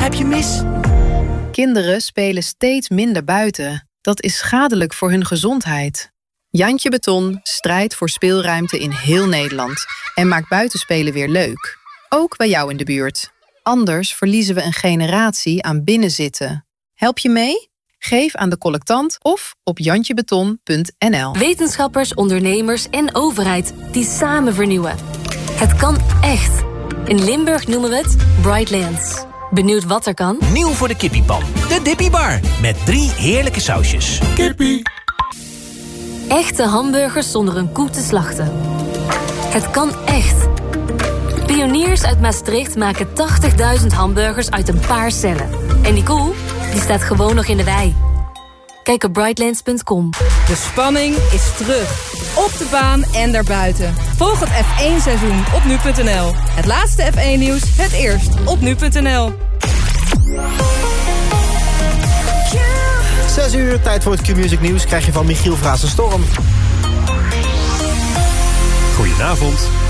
grijp je mis. Kinderen spelen steeds minder buiten. Dat is schadelijk voor hun gezondheid. Jantje Beton strijdt voor speelruimte in heel Nederland en maakt buitenspelen weer leuk. Ook bij jou in de buurt. Anders verliezen we een generatie aan binnenzitten. Help je mee? Geef aan de collectant of op jantjebeton.nl. Wetenschappers, ondernemers en overheid die samen vernieuwen. Het kan echt. In Limburg noemen we het Brightlands. Benieuwd wat er kan? Nieuw voor de kippiepan. De Dippy Bar. Met drie heerlijke sausjes. Kippie. Echte hamburgers zonder een koe te slachten. Het kan echt. Pioniers uit Maastricht maken 80.000 hamburgers uit een paar cellen. En die koe, die staat gewoon nog in de wei. Kijk op brightlands.com. De spanning is terug. Op de baan en daarbuiten. Volg het F1-seizoen op nu.nl. Het laatste F1-nieuws, het eerst op nu.nl. 6 uur, tijd voor het Q-Music nieuws... krijg je van Michiel Storm. Goedenavond.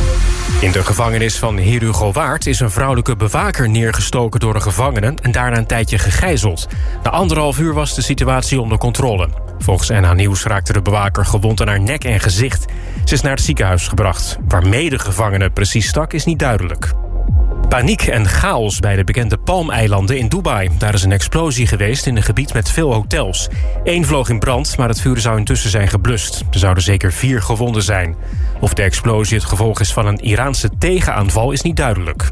In de gevangenis van Herugowaard is een vrouwelijke bewaker neergestoken door een gevangene en daarna een tijdje gegijzeld. Na anderhalf uur was de situatie onder controle. Volgens NH Nieuws raakte de bewaker gewond aan haar nek en gezicht. Ze is naar het ziekenhuis gebracht. Waarmee de gevangene precies stak is niet duidelijk. Paniek en chaos bij de bekende Palmeilanden in Dubai. Daar is een explosie geweest in een gebied met veel hotels. Eén vloog in brand, maar het vuur zou intussen zijn geblust. Er zouden zeker vier gewonden zijn. Of de explosie het gevolg is van een Iraanse tegenaanval is niet duidelijk.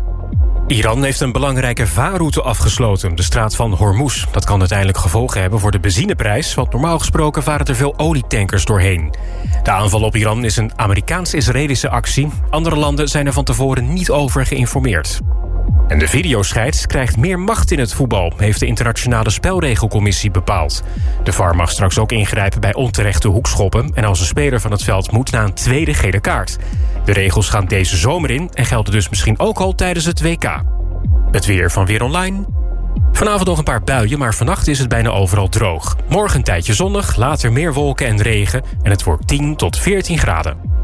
Iran heeft een belangrijke vaarroute afgesloten, de straat van Hormuz. Dat kan uiteindelijk gevolgen hebben voor de benzineprijs... want normaal gesproken varen er veel olietankers doorheen. De aanval op Iran is een Amerikaans-Israëlische actie. Andere landen zijn er van tevoren niet over geïnformeerd. En de videoscheids krijgt meer macht in het voetbal... heeft de internationale spelregelcommissie bepaald. De VAR mag straks ook ingrijpen bij onterechte hoekschoppen... en als een speler van het veld moet na een tweede gele kaart. De regels gaan deze zomer in... en gelden dus misschien ook al tijdens het WK. Het weer van Weer Online. Vanavond nog een paar buien, maar vannacht is het bijna overal droog. Morgen een tijdje zonnig, later meer wolken en regen... en het wordt 10 tot 14 graden.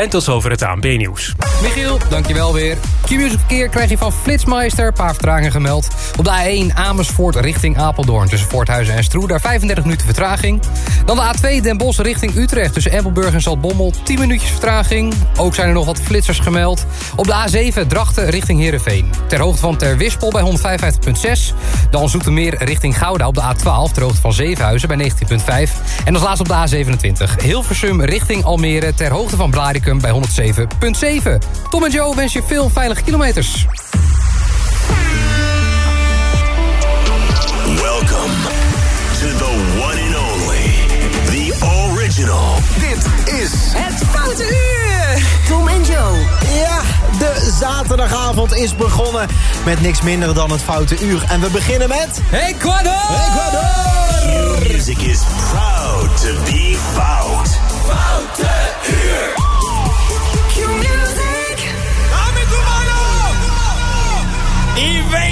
En tot zover het ANB-nieuws. Michiel, dankjewel weer. Q-music verkeer krijg je van Flitsmeister. Een paar vertragingen gemeld. Op de A1 Amersfoort richting Apeldoorn. Tussen Voorthuizen en Stroe. Daar 35 minuten vertraging. Dan de A2 Den Bosch richting Utrecht. Tussen Empelburg en Zaltbommel. 10 minuutjes vertraging. Ook zijn er nog wat flitsers gemeld. Op de A7 Drachten richting Heerenveen. Ter hoogte van Ter Wispel bij 155.6. Dan Zoetermeer richting Gouda op de A12. Ter hoogte van Zevenhuizen bij 19.5. En als laatste op de A27 Hilversum richting Almere. Ter hoogte van Blarikum bij 107.7. Tom en Joe wens je veel veilige kilometers. Welcome to the one and only, the original. Dit is Het Foute Uur. Tom en Joe. Ja, de zaterdagavond is begonnen met niks minder dan het Foute Uur. En we beginnen met... Ecuador! Ecuador! Music is proud to be fout. Foute Uur. ¡Dame tu mano! Y venga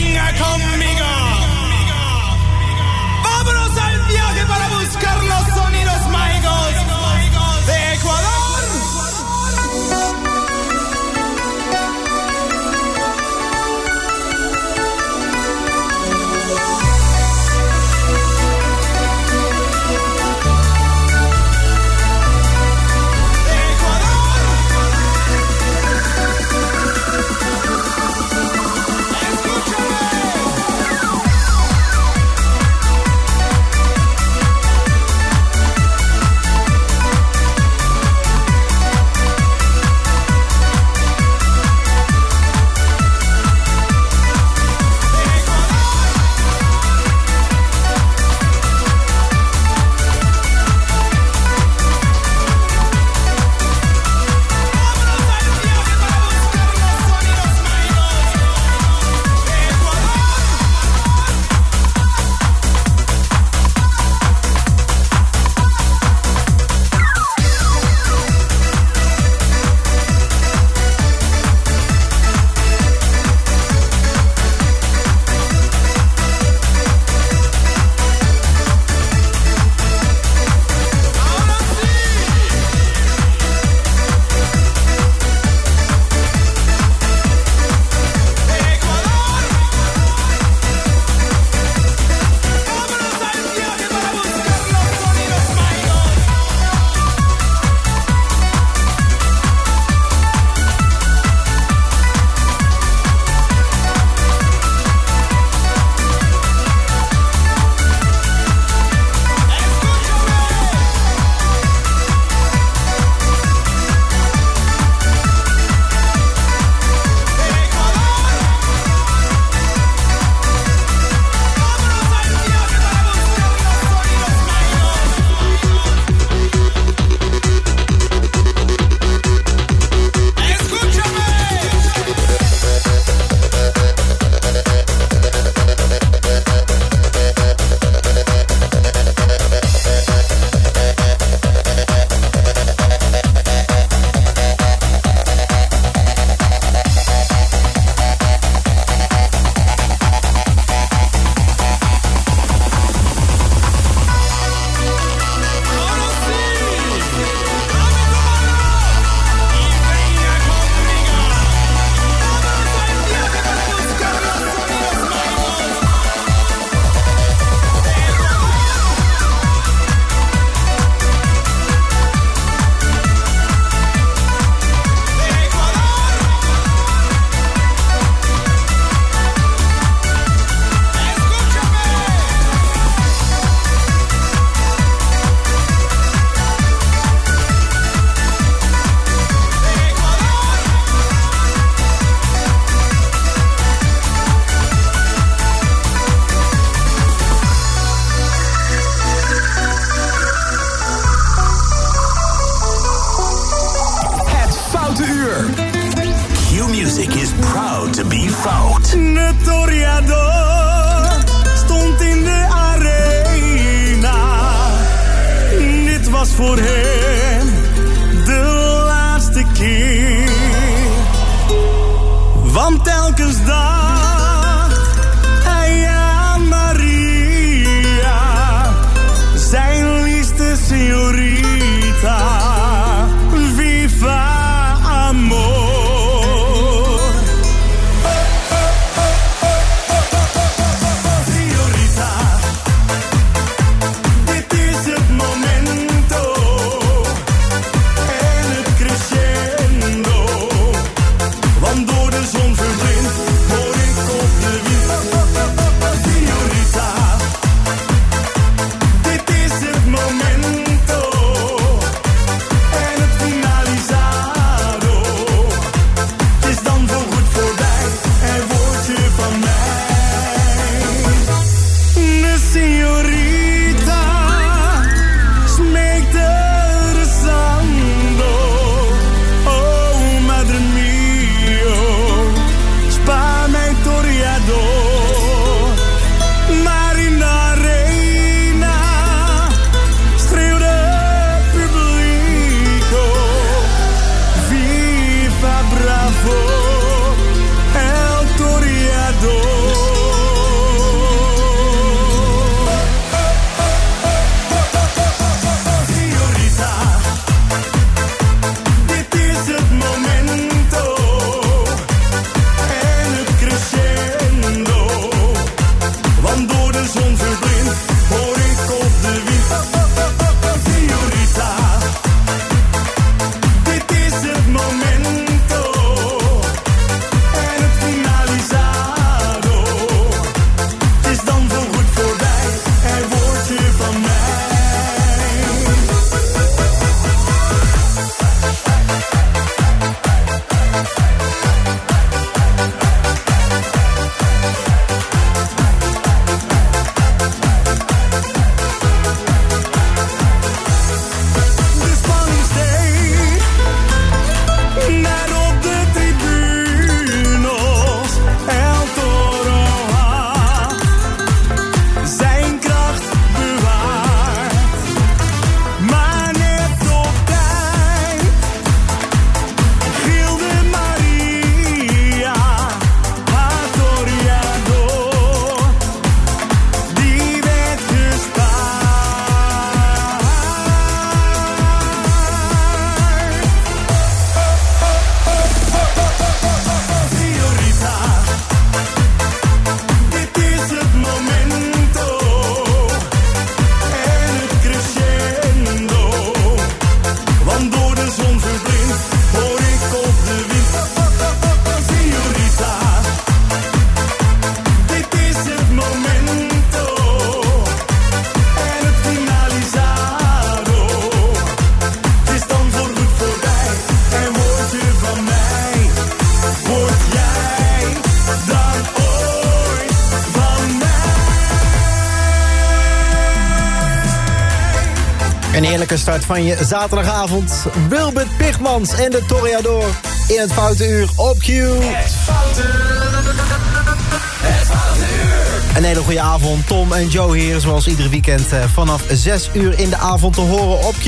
van je zaterdagavond. Wilbert Pigmans en de Toreador in het Foute Uur op Q. Het Foute Het Foute Uur. Een hele goede avond. Tom en Joe hier, zoals iedere weekend eh, vanaf 6 uur in de avond te horen op Q.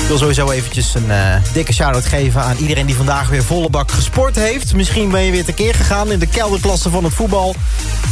Ik wil sowieso eventjes een uh, dikke shout-out geven aan iedereen die vandaag weer volle bak gesport heeft. Misschien ben je weer tekeer gegaan in de kelderklasse van het voetbal.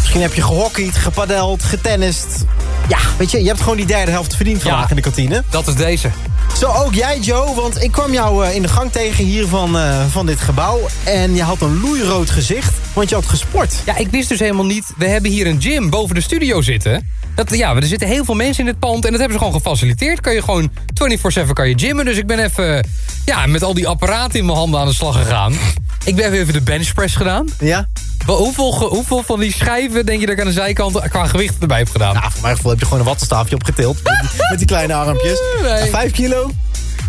Misschien heb je gehockeyd, gepadeld, getennist. Ja, weet je, je hebt gewoon die derde helft verdiend vandaag Ja. in de kantine. Dat is deze. Zo ook jij, Joe, want ik kwam jou eh, in de gang tegen hier van, eh, van dit gebouw. En je had een loeirood gezicht, want je had gesport. Ja, ik wist dus helemaal niet... We hebben hier een gym boven de studio zitten. Dat, ja, er zitten heel veel mensen in het pand en dat hebben ze gewoon gefaciliteerd. Kan je gewoon 24-7 kan je gymmen. Dus ik ben even ja, met al die apparaten in mijn handen aan de slag gegaan. Ik ben even de benchpress gedaan. Ja? Hoeveel, hoeveel van die schijven denk je dat ik aan de zijkant qua gewicht erbij heb gedaan? Nou, voor mijn gevoel heb je gewoon een wattenstaafje opgetild. met, die, met die kleine armpjes. Nee. Vijf kilo?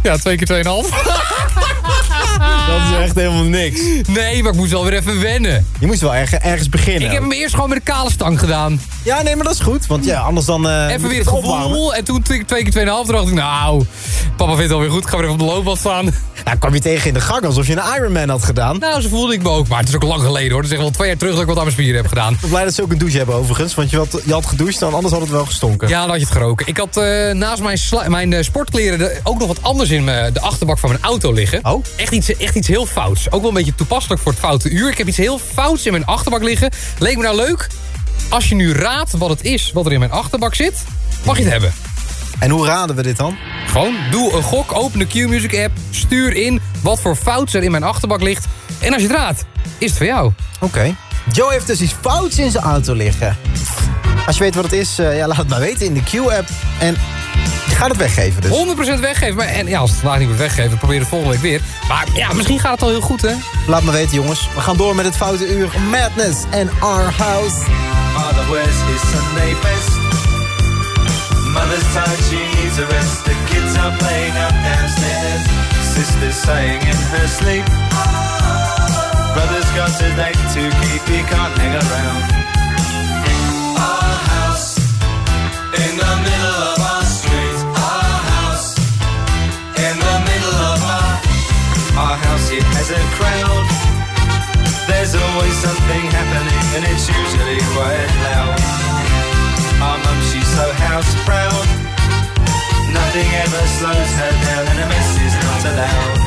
Ja, twee keer 2,5. Dat is echt helemaal niks. Nee, maar ik moest wel weer even wennen. Je moest wel erg, ergens beginnen. Ik heb hem eerst gewoon met de kale stang gedaan. Ja, nee, maar dat is goed. Want ja, anders dan... eh, Even weer het opwarmen. gevoel. En toen twee twee keer 2,5. Toen dacht ik, nou, papa vindt het alweer goed. Ik ga weer even op de loopband staan. Nou, kwam je tegen in de gang alsof je een Ironman had gedaan. Nou, zo voelde ik me ook. Maar het is ook lang geleden hoor. Het is echt wel twee jaar terug dat ik wat aan mijn spieren heb gedaan. Ik ben blij dat ze ook een douche hebben overigens. Want je had, je had gedoucht, dan anders had het wel gestonken. Ja, dan had je het geroken. Ik had eh, naast mijn, mijn eh, sportkleren de- ook nog wat anders in de achterbak van mijn auto liggen. Oh. Echt iets, echt iets heel fouts. Ook wel een beetje toepasselijk voor het foute uur. Ik heb iets heel fouts in mijn achterbak liggen. Leek me nou leuk? Als je nu raadt wat het is wat er in mijn achterbak zit, mag je het hebben. En hoe raden we dit dan? Gewoon, doe een gok, open de Q-Music app, stuur in wat voor fouts er in mijn achterbak ligt. En als je het raadt, is het voor jou. Oké. Joe heeft dus iets fouts in zijn auto liggen. Als je weet wat het is, eh, ja, laat het maar weten in de Q-app. En gaat het weggeven dus. 100% weggeven. Maar, en ja, als het vandaag niet wordt weggeven, probeer het volgende week weer. Maar ja, misschien gaat het al heel goed, hè? Laat me weten, jongens. We gaan door met het foute uur Madness en Our House. Father wears his Sunday best. Mother's tired, she needs a rest. The kids are playing up downstairs. Sister's saying in her sleep. Brother's got a date to keep, he can't hang around. House proud. Nothing ever slows her down, and a mess is not allowed.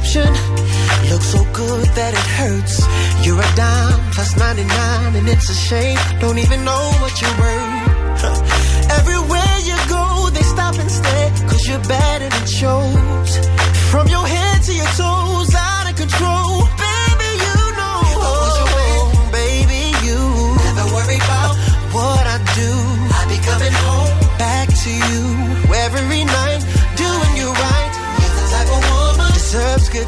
Description looks so good that it hurts. You're a dime plus 99, and it's a shame. Don't even know what you're worth.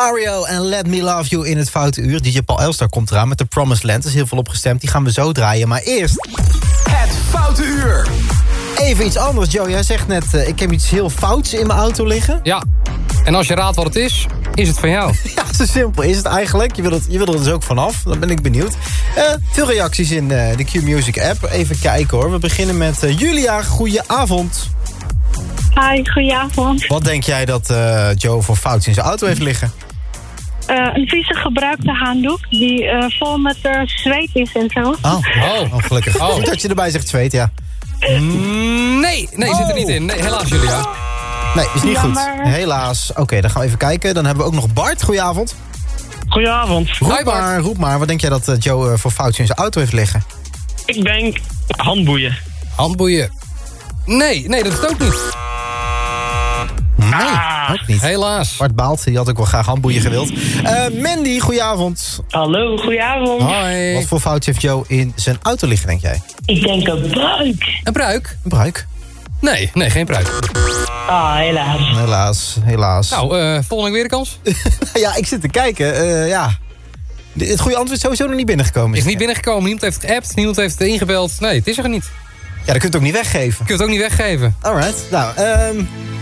Mario en Let Me Love You in het Foute Uur. DJ Paul Elstar komt eraan met de Promised Land. Er is heel veel opgestemd, die gaan we zo draaien. Maar eerst... Het Foute Uur. Even iets anders, Joe. Jij zegt net, eh, ik heb iets heel fouts in mijn auto liggen. Ja, en als je raadt wat het is, is het van jou. Ja, zo simpel is het eigenlijk. Je wil, het, je wil er dus ook vanaf. Dan ben ik benieuwd. Eh, veel reacties in eh, de Q-Music app. Even kijken hoor. We beginnen met Julia. Goedenavond. Hi, goedenavond. Wat denk jij dat eh, Joe voor fouts in zijn auto heeft liggen? Eh, een vieze gebruikte handdoek die eh, vol met eh, zweet is en zo. Oh, oh. gelukkig. Oh. Goed dat je erbij zegt zweet, ja. Mm, nee, nee, zit er niet in. Nee, helaas, Julia. Nee, is niet goed. Helaas. Oké, dan gaan we even kijken. Dan hebben we ook nog Bart. Goedenavond. Goedenavond. Roep Hi, Bart. maar, roep maar. Wat denk jij dat eh, Joe voor foutjes in zijn auto heeft liggen? Ik denk handboeien. Handboeien. Nee, nee, dat is ook niet. Nee, Ah. ook niet. Helaas. Bart baalt, die had ook wel graag handboeien gewild. Eh, Mandy, goedenavond. Hallo, goedenavond. Hoi. Wat voor foutje heeft Joe in zijn auto liggen, denk jij? Ik denk een buik. Een pruik? Een bruik. Nee, nee, geen pruik. Ah, helaas. Helaas, helaas. Nou, eh volgende week weer een kans. ja, ik zit te kijken. eh, ja. De- Het goede antwoord is sowieso nog niet binnengekomen. Is niet binnengekomen, niemand heeft geappt, niemand heeft het ingebeld. Nee, het is er niet. Ja, dan kun je het ook niet weggeven. Je kunt het ook niet weggeven. Alright. Nou, ehm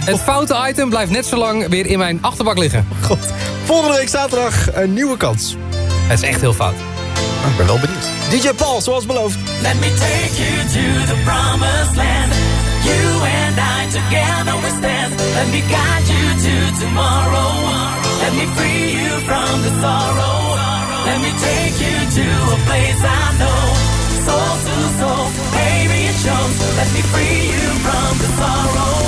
Het foute item blijft net zo lang weer in mijn achterbak liggen. god. Volgende week zaterdag een nieuwe kans. Het is echt heel fout. Ik ben wel benieuwd. DJ Paul, zoals beloofd. Let me take you to the promised land. You and I together we stand. Let me guide you to tomorrow. Let me free you from the sorrow. Let me take you to a place I know. Soul to soul, shows. Let me free you from the sorrow.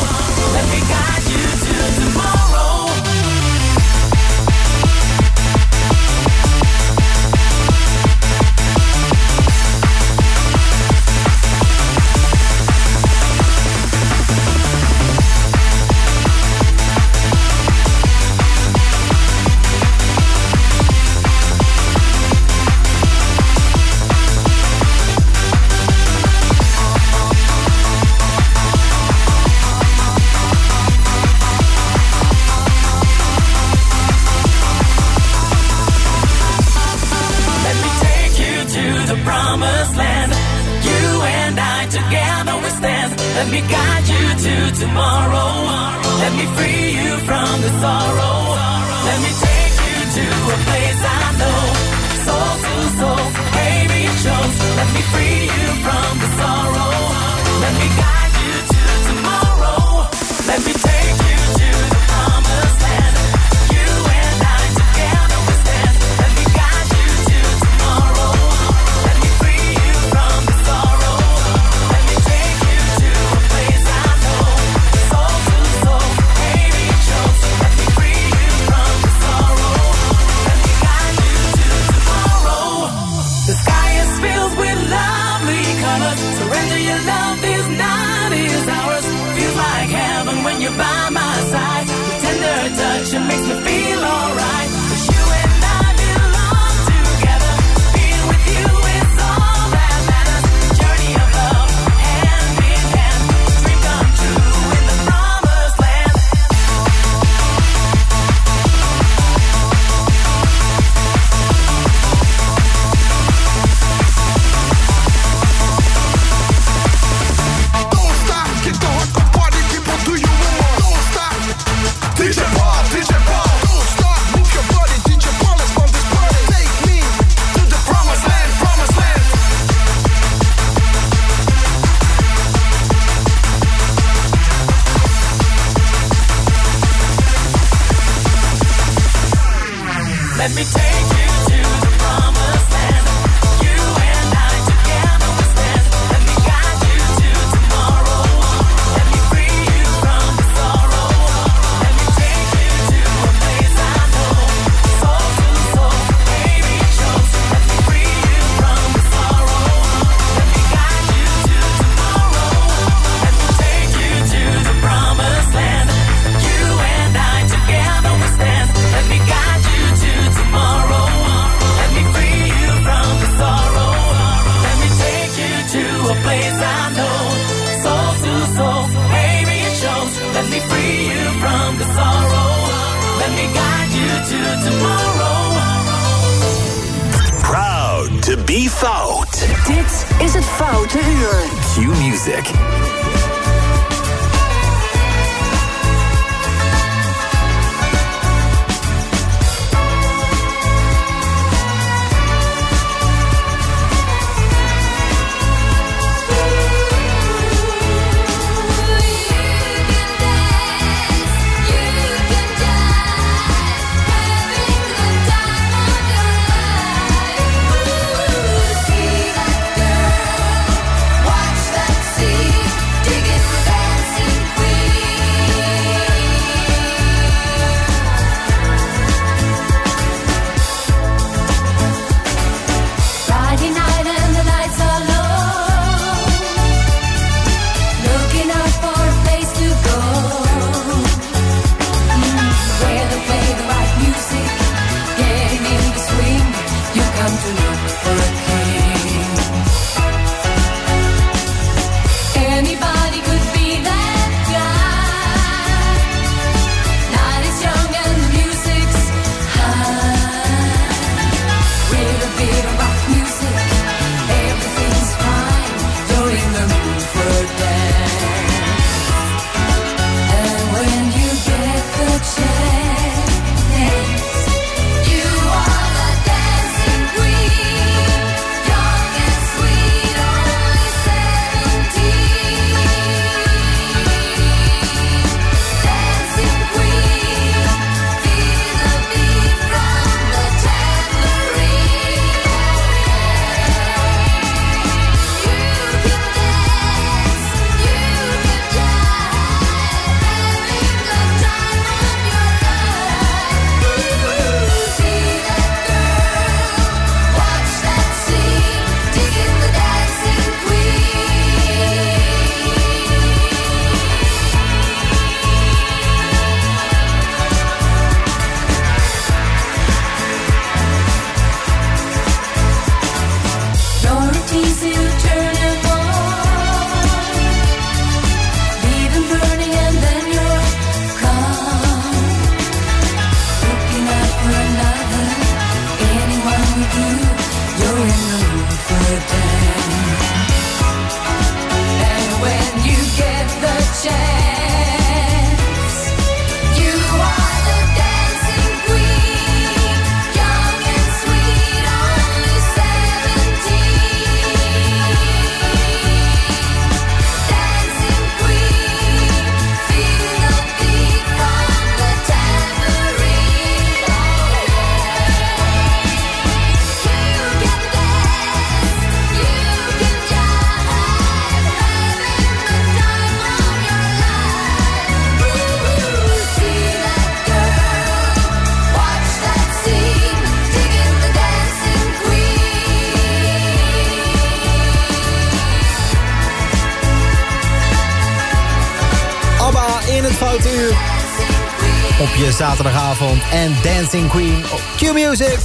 En Dancing Queen op Q-Music.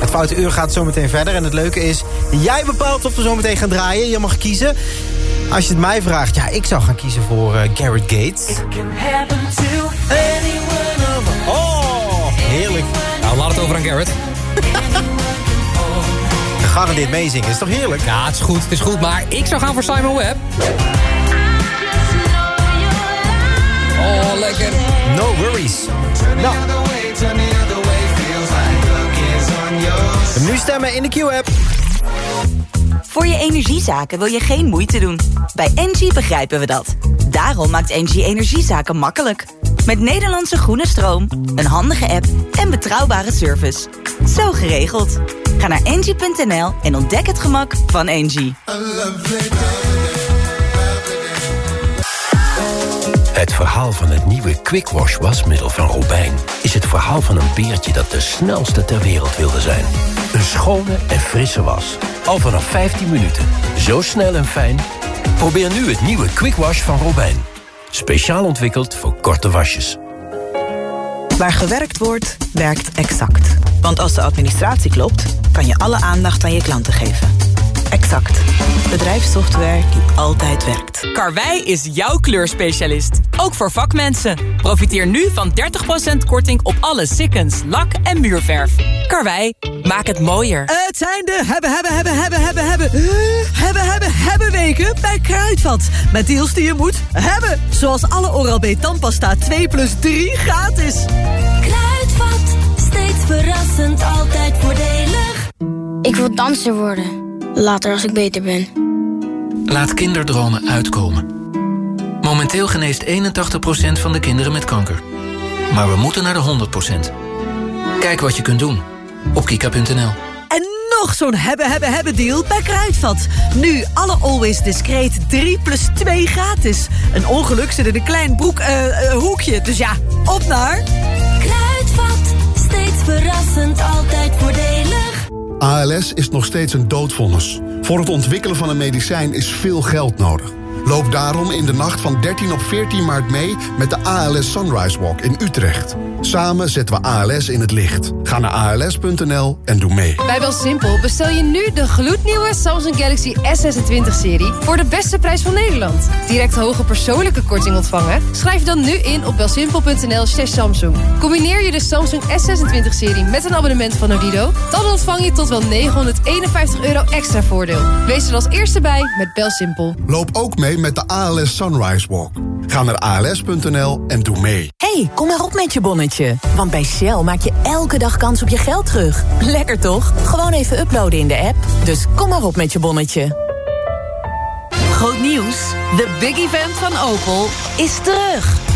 Het Foute Uur gaat zo meteen verder. En het leuke is, jij bepaalt of we zo meteen gaan draaien. Je mag kiezen. Als je het mij vraagt, ja, ik zou gaan kiezen voor eh, Garrett Gates. Oh, heerlijk. Nou, laat het over aan Garrett. Gegarandeerd meezingen, is toch heerlijk? Ja, het is goed, het is goed. Maar ik zou gaan voor Simon Webb. Oh, lekker. No worries. Nou. Nu stemmen in de Q-app. Voor je energiezaken wil je geen moeite doen. Bij Engie begrijpen we dat. Daarom maakt Engie energiezaken makkelijk. Met Nederlandse groene stroom, een handige app en betrouwbare service. Zo geregeld. Ga naar engie.nl en ontdek het gemak van Engie. Het verhaal van het nieuwe Quick Wash wasmiddel van Robijn... is het verhaal van een beertje dat de snelste ter wereld wilde zijn. Een schone en frisse was. Al vanaf 15 minuten. Zo snel en fijn. Probeer nu het nieuwe Quick Wash van Robijn. Speciaal ontwikkeld voor korte wasjes. Waar gewerkt wordt, werkt Exact. Want als de administratie klopt, kan je alle aandacht aan je klanten geven. Exact. Bedrijfssoftware die altijd werkt. Karwei is jouw kleurspecialist. Ook voor vakmensen. Profiteer nu van 30% korting op alle sikkens, lak en muurverf. Karwei, maak het mooier. Het zijn de hebben, hebben, hebben, hebben, hebben, hebben, hebben, hebben, hebben weken bij Kruidvat. Met deals die je moet hebben. Zoals alle Oral-B tandpasta 2 plus 3 gratis. Kruidvat, steeds verrassend, altijd voordelig. Ik wil danser worden. Later als ik beter ben. Laat kinderdromen uitkomen. Momenteel geneest 81% van de kinderen met kanker. Maar we moeten naar de 100%. Kijk wat je kunt doen op kika.nl. En nog zo'n hebben, hebben, hebben deal bij Kruidvat. Nu alle Always Discreet 3 plus 2 gratis. Een ongeluk zit in een klein broek, eh, eh, hoekje. Dus ja, op naar... Kruidvat, steeds verrassend, altijd voordelig. ALS is nog steeds een doodvonnis. Voor het ontwikkelen van een medicijn is veel geld nodig. Loop daarom in de nacht van 13 op 14 maart mee met de ALS Sunrise Walk in Utrecht. Samen zetten we ALS in het licht. Ga naar als.nl en doe mee. Bij Belsimpel bestel je nu de gloednieuwe Samsung Galaxy S26-serie... voor de beste prijs van Nederland. Direct hoge persoonlijke korting ontvangen? Schrijf dan nu in op belsimpel.nl slash Samsung. Combineer je de Samsung S26-serie met een abonnement van Odido... dan ontvang je tot wel 951 euro extra voordeel. Wees er als eerste bij met Belsimpel. Loop ook mee met de ALS Sunrise Walk. Ga naar als.nl en doe mee. hey, kom maar op met je bonnetje. Want bij Shell maak je elke dag kans op je geld terug. Lekker toch? Gewoon even uploaden in de app. Dus kom maar op met je bonnetje. Groot nieuws. De big event van Opel is terug.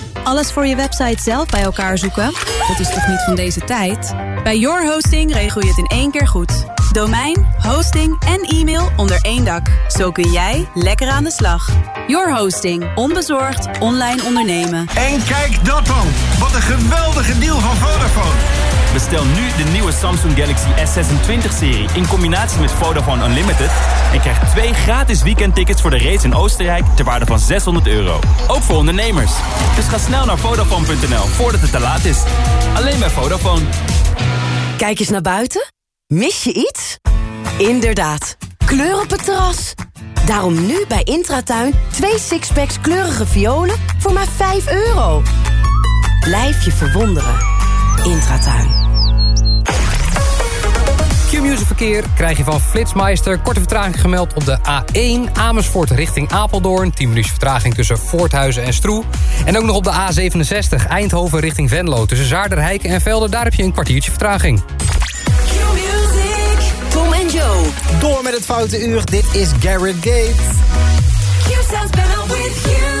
Alles voor je website zelf bij elkaar zoeken? Dat is toch niet van deze tijd? Bij Your Hosting regel je het in één keer goed. Domein, hosting en e-mail onder één dak. Zo kun jij lekker aan de slag. Your Hosting. Onbezorgd online ondernemen. En kijk dat dan! Wat een geweldige deal van Vodafone! Bestel nu de nieuwe Samsung Galaxy S26-serie in combinatie met Vodafone Unlimited... en krijg twee gratis weekendtickets voor de race in Oostenrijk ter waarde van 600 euro. Ook voor ondernemers. Dus ga snel naar Vodafone.nl voordat het te laat is. Alleen bij Vodafone. Kijk eens naar buiten. Mis je iets? Inderdaad, kleur op het terras. Daarom nu bij Intratuin twee sixpacks kleurige violen voor maar 5 euro. Blijf je verwonderen. Intratuin. Q-Music verkeer krijg je van Flitsmeister. Korte vertraging gemeld op de A1 Amersfoort richting Apeldoorn. 10 minuten vertraging tussen Voorthuizen en Stroe. En ook nog op de A67 Eindhoven richting Venlo. Tussen Zaarderheiken en Velden, daar heb je een kwartiertje vertraging. Q-Music, Tom en Joe. Door met het foute uur, dit is Garrett Gates. Q sounds with you.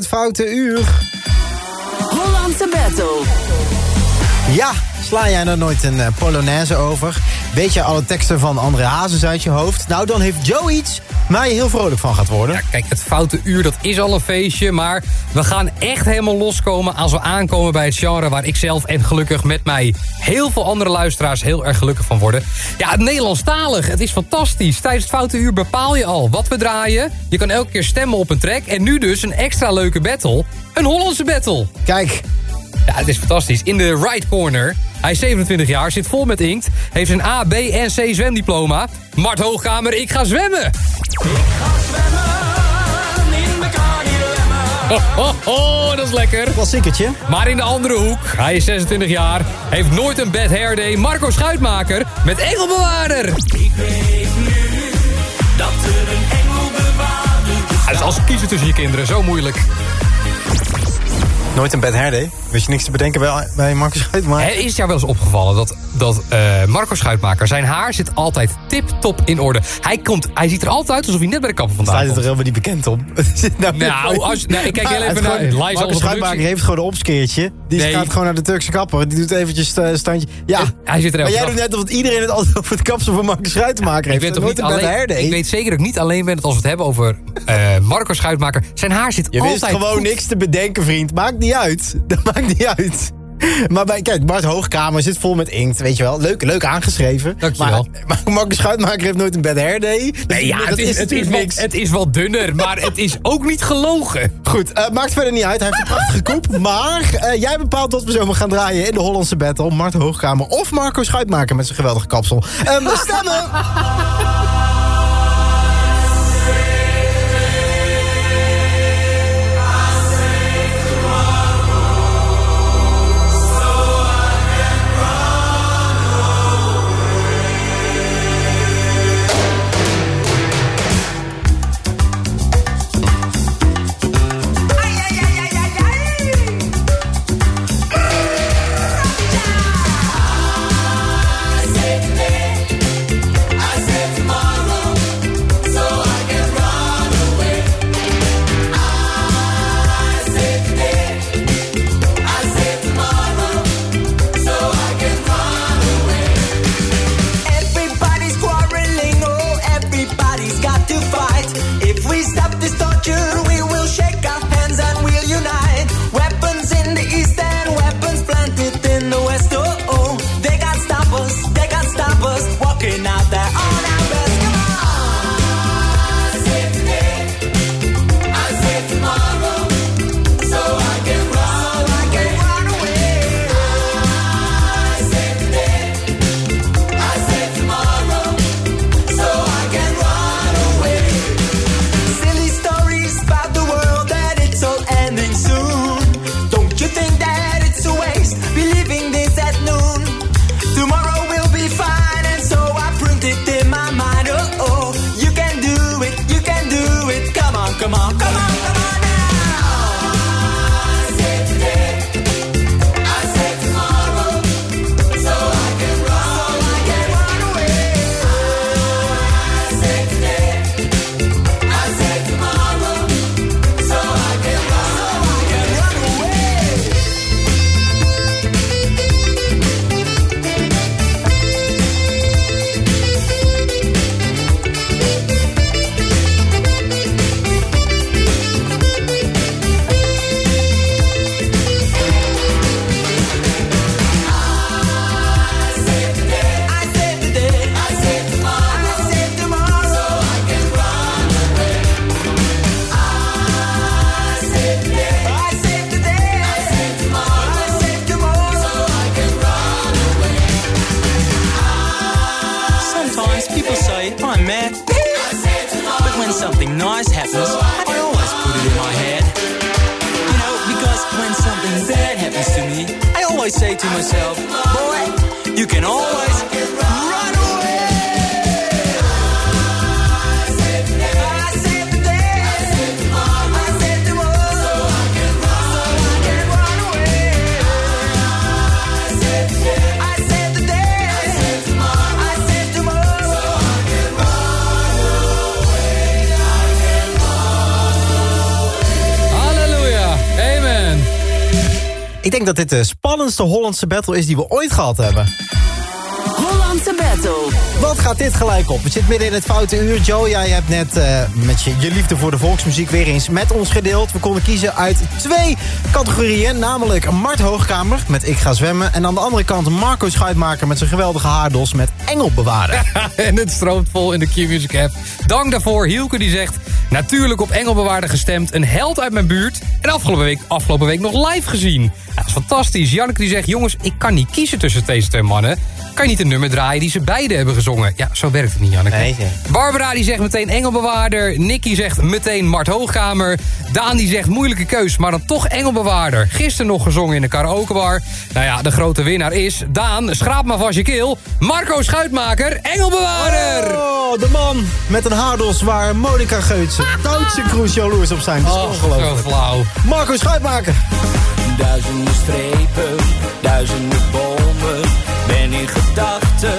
Het foute uur. Hollandse Battle. Ja, sla jij er nooit een eh, Polonaise over? Weet je alle teksten van André Hazes uit je hoofd? Nou, dan heeft Joe iets waar je heel vrolijk van gaat worden. Ja, kijk, het foute uur, dat is al een feestje. Maar we gaan echt helemaal loskomen als we aankomen bij het genre... waar ik zelf en gelukkig met mij heel veel andere luisteraars heel erg gelukkig van worden. Ja, het Nederlandstalig, het is fantastisch. Tijdens het foute uur bepaal je al wat we draaien. Je kan elke keer stemmen op een track. En nu dus een extra leuke battle. Een Hollandse battle. Kijk. Ja, het is fantastisch. In de right corner. Hij is 27 jaar, zit vol met inkt. Heeft een A, B en C zwemdiploma. Mart Hoogkamer, ik ga zwemmen. Ho, ho, ho, dat is lekker. Klassiekertje. Maar in de andere hoek, hij is 26 jaar, heeft nooit een bad hair day. Marco Schuitmaker met Engelbewaarder. Ik weet nu dat er een engel bewaarder Het is als kiezen tussen je kinderen, zo moeilijk. Nooit een bad hair day. Wist je niks te bedenken bij, bij Marcus Schuitmaker? Er is jou wel eens opgevallen dat, dat eh, Marco Schuitmaker... zijn haar zit altijd tip-top in orde. Hij, komt, hij ziet er altijd uit alsof hij net bij de kapper vandaan Staat het er helemaal niet bekend op? nou, Nou, als- nou, ik kijk heel Het even naar- gewoon- onze Schuitmaker productie. heeft gewoon een opskeertje. Die Nee. gaat gewoon naar de Turkse kapper. Die doet eventjes eh, standje. Ja, Hij zit er maar jij doet net of iedereen het altijd over het kapsel van Marcus Schuitmaker Ik heeft. weet, toch Nooit niet een alleen, ik weet zeker dat ik niet alleen ben dat als we het hebben over eh, Marco Schuitmaker... zijn haar zit Je altijd wist gewoon goed. niks te bedenken, vriend. Maakt niet uit. Dat maakt niet uit. Maar bij, kijk, Bart Hoogkamer zit vol met inkt, weet je wel. Leuk, leuk aangeschreven. Dankjewel. Maar, maar Marcus Schuitmaker heeft nooit een bad hair day. Dus Nee, ja, dat het is, het, is wel, het is wel dunner, maar het is ook niet gelogen. Goed, eh, maakt verder niet uit. Hij heeft een prachtige koep. Maar eh, jij bepaalt wat we zo gaan draaien in de Hollandse Battle. Mart Hoogkamer of Marco Schuitmaker met zijn geweldige kapsel. Ehm, stemmen! To myself, boy, you can always run away. Halleluja. Amen. Ik denk dat dit de spannendste Hollandse battle is die we ooit gehad hebben. Hollandse battle. Wat gaat dit gelijk op? We zitten midden in het foute uur. Joe, jij hebt net eh, met je, je liefde voor de volksmuziek weer eens met ons gedeeld. We konden kiezen uit twee categorieën. Namelijk Mart Hoogkamer met Ik ga zwemmen. En aan de andere kant Marco Schuitmaker met zijn geweldige haardos met Engelbewaarder. en het stroomt vol in de Q-Music app. Dank daarvoor. Hielke die zegt... Natuurlijk op Engelbewaarder gestemd. Een held uit mijn buurt. En afgelopen week, afgelopen week nog live gezien. Dat is fantastisch. Janneke die zegt... Jongens, ik kan niet kiezen tussen deze twee mannen. Kan je niet een nummer draaien die ze beide hebben gezongen? Ja, zo werkt het niet, Janneke. Nee, nee. Barbara die zegt meteen Engelbewaarder. Nicky zegt meteen Mart Hoogkamer. Daan die zegt moeilijke keus, maar dan toch Engelbewaarder. Gisteren nog gezongen in de karaokebar. Nou ja, de grote winnaar is... Daan, schraap maar vast je keel. Marco Schuitmaker, Engelbewaarder. Oh, de man met een haardos waar Monica Geutsen, Duitse Kroes jaloers op zijn. Dat is Oh, ongelooflijk. zo flauw. Marco Schuitmaker. Duizenden strepen, duizenden bomen. Ben in gedachten,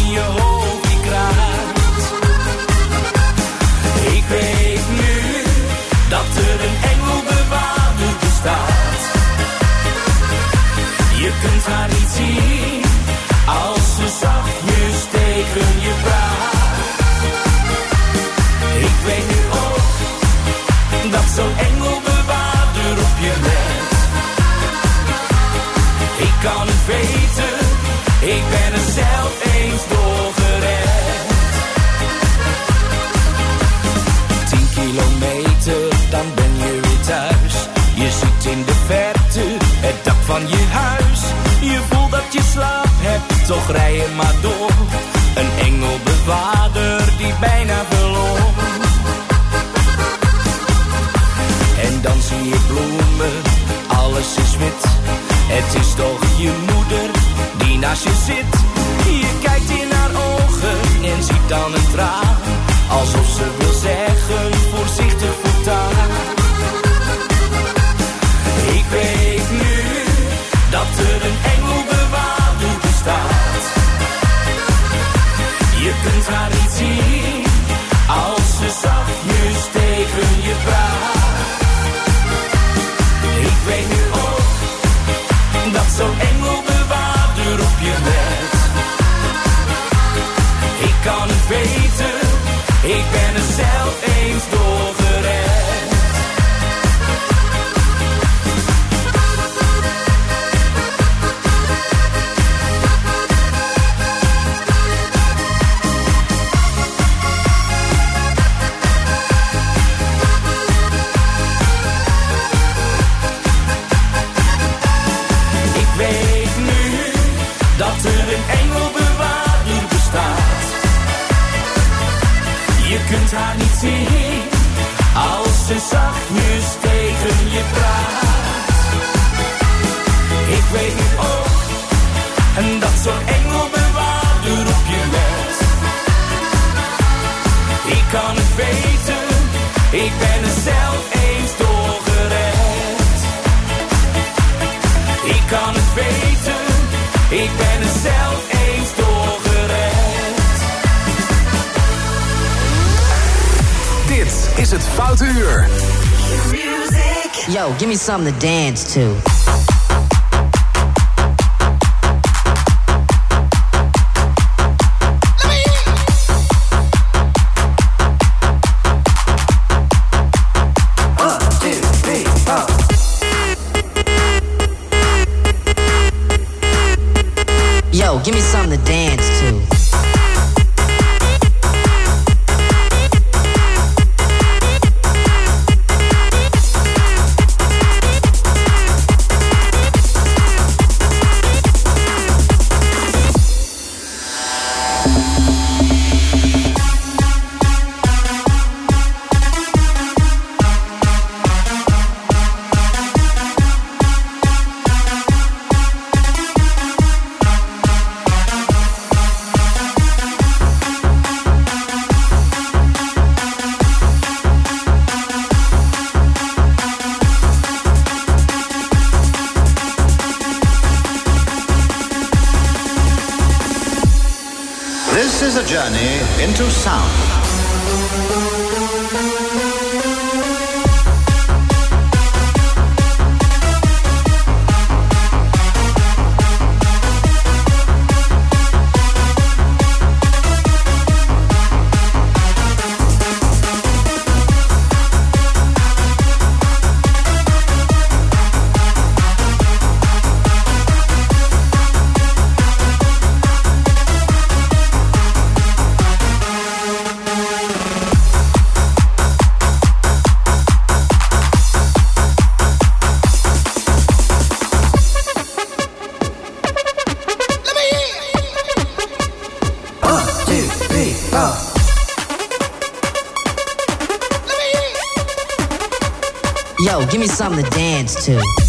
kan het weten, ik ben er zelf eens door gered. Tien kilometer, dan ben je weer thuis. Je ziet in de verte het dak van je huis. Je voelt dat je slaap hebt, toch rij je maar door. Een engelbewaarder die bijna verloor. En dan zie je bloemen, alles is wit. Het is toch je moeder die naast je zit. Je kijkt in haar ogen en ziet dan een traan. Alsof ze wil zeggen, voorzichtig voortaan. Ik weet nu dat er een engelbewaarder bestaat. Je kunt haar niet zelf eens door is het Foute Uur. Yo, give me something to dance to. Yo, give me something to dance to.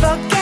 Fuck it.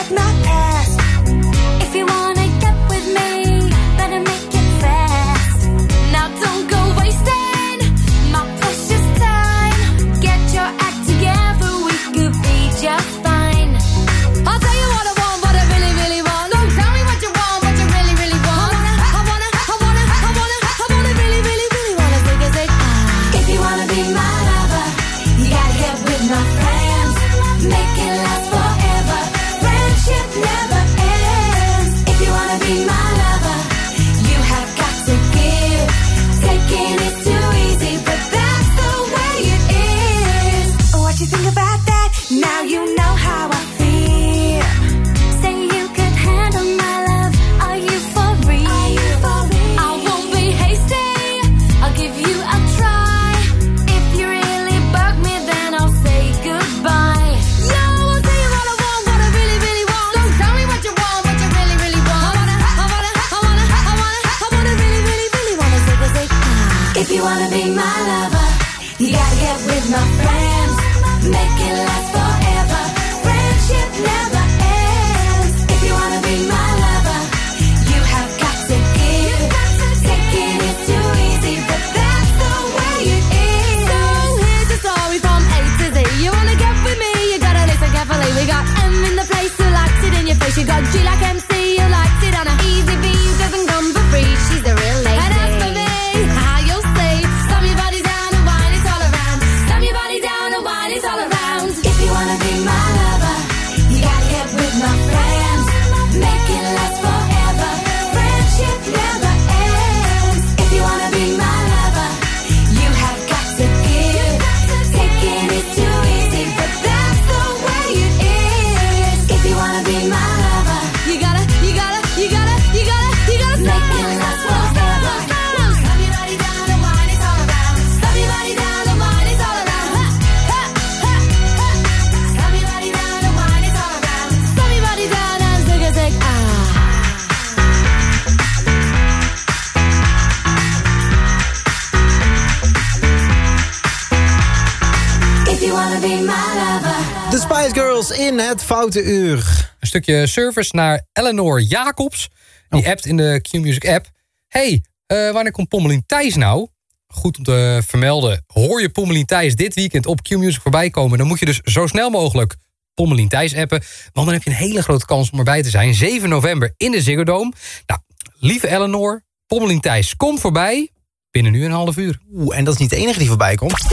Het Foute Uur. Een stukje service naar Eleanor Jacobs. Die Oh. appt in de Q-Music app. hey, eh, wanneer komt Pommelien Thijs nou? Goed om te vermelden. Hoor je Pommelien Thijs dit weekend op Q-Music voorbij komen... dan moet je dus zo snel mogelijk Pommelien Thijs appen. Want dan heb je een hele grote kans om erbij te zijn. 7 november in de Ziggo Dome. Nou, lieve Eleanor, Pommelien Thijs, kom voorbij. Binnen nu een half uur. Oeh, en dat is niet de enige die voorbij komt.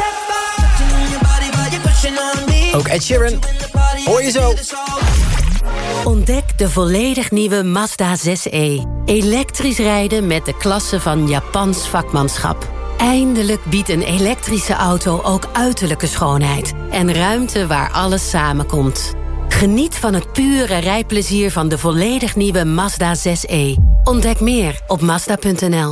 Ook Ed Sheeran. Hoor je zo. Ontdek de volledig nieuwe Mazda 6e. Elektrisch rijden met de klasse van Japans vakmanschap. Eindelijk biedt een elektrische auto ook uiterlijke schoonheid. En ruimte waar alles samenkomt. Geniet van het pure rijplezier van de volledig nieuwe Mazda 6e. Ontdek meer op Mazda.nl.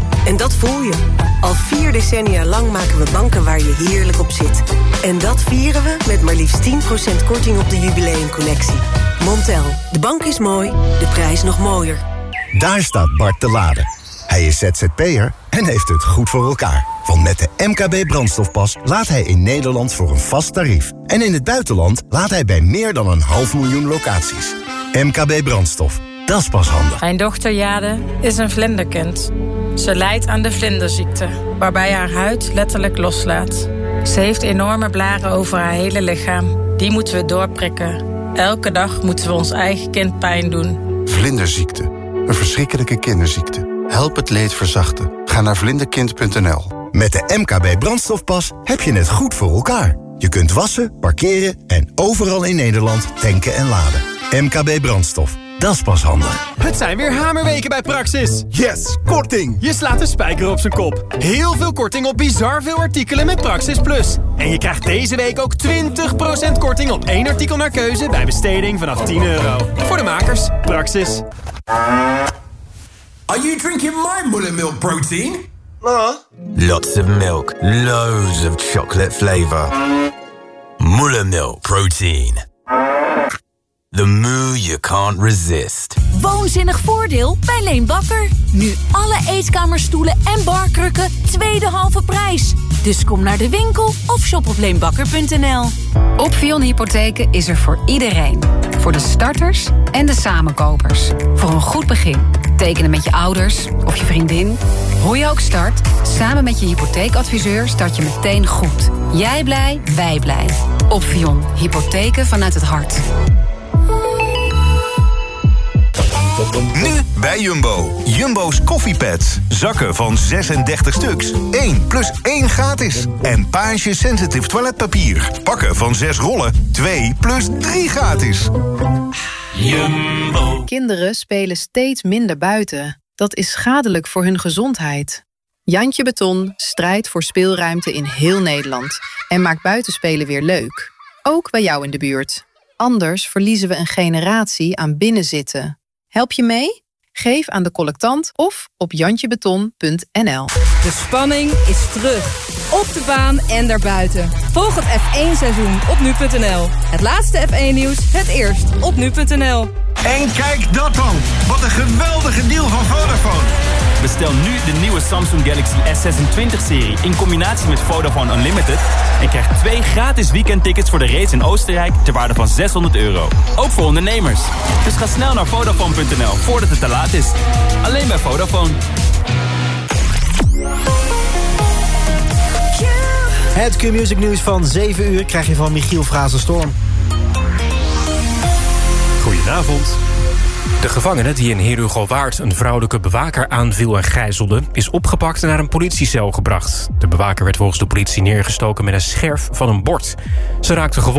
En dat voel je. Al vier decennia lang maken we banken waar je heerlijk op zit. En dat vieren we met maar liefst 10% korting op de jubileumcollectie. Montel, de bank is mooi, de prijs nog mooier. Daar staat Bart te laden. Hij is ZZP'er en heeft het goed voor elkaar. Want met de MKB brandstofpas laat hij in Nederland voor een vast tarief. En in het buitenland laat hij bij meer dan een half miljoen locaties. MKB brandstof, dat is pas handig. Mijn dochter Jade is een vlinderkind. Ze lijdt aan de vlinderziekte, waarbij haar huid letterlijk loslaat. Ze heeft enorme blaren over haar hele lichaam. Die moeten we doorprikken. Elke dag moeten we ons eigen kind pijn doen. Vlinderziekte. Een verschrikkelijke kinderziekte. Help het leed verzachten. Ga naar vlinderkind.nl. Met de MKB brandstofpas heb je het goed voor elkaar. Je kunt wassen, parkeren en overal in Nederland tanken en laden. MKB brandstof, dat is pas handig. Het zijn weer hamerweken bij Praxis. Yes, korting. Je slaat de spijker op zijn kop. Heel veel korting op bizar veel artikelen met Praxis Plus. En je krijgt deze week ook 20% korting op één artikel naar keuze... bij besteding vanaf 10 euro. Voor de makers, Praxis. Are you drinking my Muller Milk protein? Lots of milk, loads of chocolate flavor. Muller Milk Protein. The moo you can't resist. Woonzinnig voordeel bij Leen Bakker. Nu alle eetkamerstoelen en barkrukken tweede halve prijs. Dus kom naar de winkel of shop op leenbakker.nl. Opvion Hypotheken is er voor iedereen. Voor de starters en de samenkopers. Voor een goed begin. Tekenen met je ouders of je vriendin. Hoe je ook start, samen met je hypotheekadviseur start je meteen goed. Jij blij, wij blij. Opvion Hypotheken vanuit het hart. Nu bij Jumbo. Jumbo's koffiepads. Zakken van 36 stuks. 1 plus 1 gratis. En Page Sensitive toiletpapier. Pakken van 6 rollen. 2 plus 3 gratis. Jumbo. Kinderen spelen steeds minder buiten. Dat is schadelijk voor hun gezondheid. Jantje Beton strijdt voor speelruimte in heel Nederland... en maakt buitenspelen weer leuk. Ook bij jou in de buurt. Anders verliezen we een generatie aan binnenzitten. Help je mee? Geef aan de collectant of op jantjebeton.nl. De spanning is terug. Op de baan en daarbuiten. Volg het F1-seizoen op nu.nl. Het laatste F1-nieuws, het eerst op nu.nl. En kijk dat dan. Wat een geweldige deal van Vodafone. Bestel nu de nieuwe Samsung Galaxy S26-serie in combinatie met Vodafone Unlimited... en krijg twee gratis weekendtickets voor de race in Oostenrijk ter waarde van 600 euro. Ook voor ondernemers. Dus ga snel naar Vodafone.nl voordat het te laat is. Alleen bij Vodafone. Het Q-Music nieuws van 7 uur krijg je van Michiel Frazenstorm. Goedenavond. De gevangene die in Herugowaard een vrouwelijke bewaker aanviel en gijzelde... is opgepakt en naar een politiecel gebracht. De bewaker werd volgens de politie neergestoken met een scherf van een bord. Ze raakte gewond.